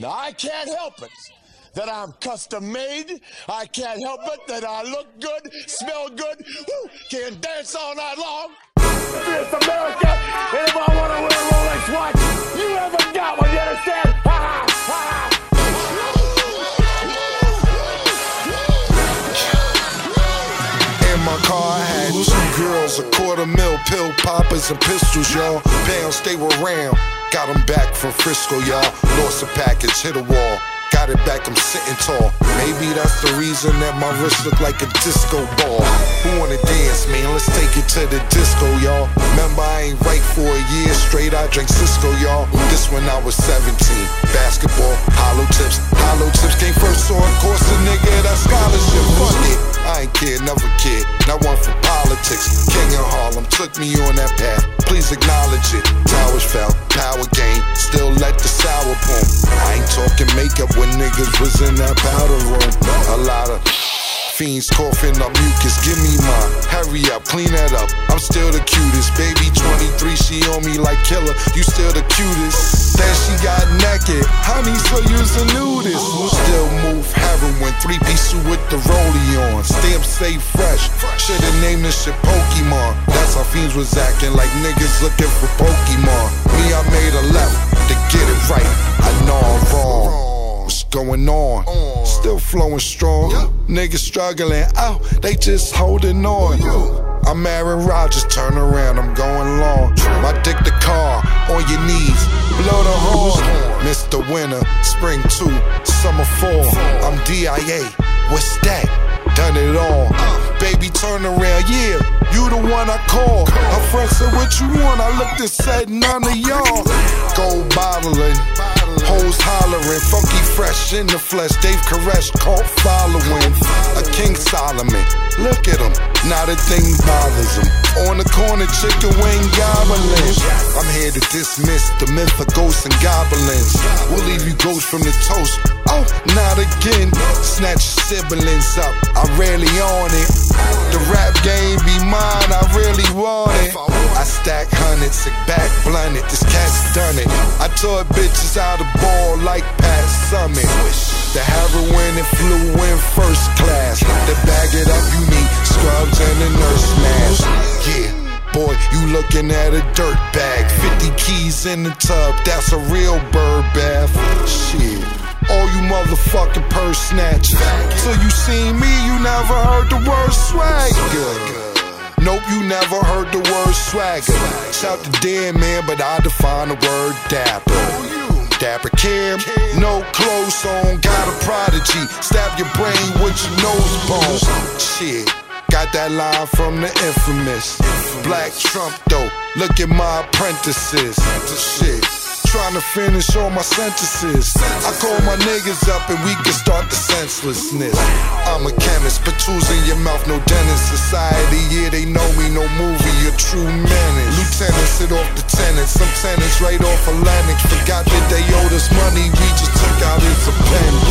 Now, I can't help it that I'm custom made. I can't help it that I look good, smell good, woo, can dance all night long. It's America, and if I want to wear a Rolex watch, you haven't got one, you understand? Ha ha, ha ha. In my car, I had two girls, a quarter mil, pill poppers, and pistols, y'all. Pounds, they were round. Got them back from Frisco, y'all. Lost a package, hit a wall. Got it back, I'm sitting tall. Maybe that's the reason that my wrist look like a disco ball. Who wanna dance, man? Let's take it to the disco, y'all. Remember, I ain't right for a year straight. I drank Cisco, y'all. This when I was 17. Basketball, hollow tips. Hollow tips came first, so of course a nigga that scholarship. Fuck it. I ain't kid, never kid. Not one for politics. King of Harlem took me on that path. Please acknowledge it. Niggas was in that powder room. A lot of fiends coughing up mucus. Give me mine. Hurry up, clean that up. I'm still the cutest. Baby 23, she on me like killer. You still the cutest. Then she got naked. Honey, so you's a nudist. We still move heroin. Three piece with the rollie on. Stamp stay fresh. Should've named this shit Pokemon. That's how fiends was acting like niggas looking for Pokemon. Me, I made a left to get it right. I know I'm wrong. What's going on? Still flowing strong. Niggas struggling out, they just holding on. I'm Aaron Rodgers, turn around, I'm going long. My dick the car, on your knees, blow the horn. Mr. Winter, spring two, summer four. I'm DIA, what's that? Done it all. Baby, turn around, yeah, you the one I call. Her friend said, What you want? I looked and said, None of y'all. Gold bottling. Hoes funky fresh in the flesh. Dave Koresh caught following. A King Solomon, look at him, not a thing bothers him. On the corner, chicken wing gobbling. I'm here to dismiss the myth of ghosts and goblins. We'll leave you ghosts from the toast. Oh, not again. Snatch your siblings up, I rarely on it. Sick back blunted. This cat's done it. I tore bitches out of ball like Pat Summitt. The heroin and flew in first class. To bag it up, you need scrubs and a nurse mask. Yeah. Boy, you looking at a dirt bag. 50 keys in the tub, that's a real bird bath. Shit. All you motherfucking purse snatchers. Till you seen me, you never heard the word swagger. Nope, you never heard the word swagger. Shout the dead man, but I define the word dapper. Dapper Kim, no clothes on, got a prodigy. Stab your brain with your nose bone. Shit, got that line from the infamous. Black Trump though, look at my apprentices. Shit. Trying to finish all my sentences. I call my niggas up and we can start the senselessness. I'm a chemist, but tools in your mouth, no dentist. Society, yeah, they know me, no movie, a true menace. Lieutenant, sit off the tenants, some tenants right off Atlantic. Forgot that they owed us money, we just took out his appendix.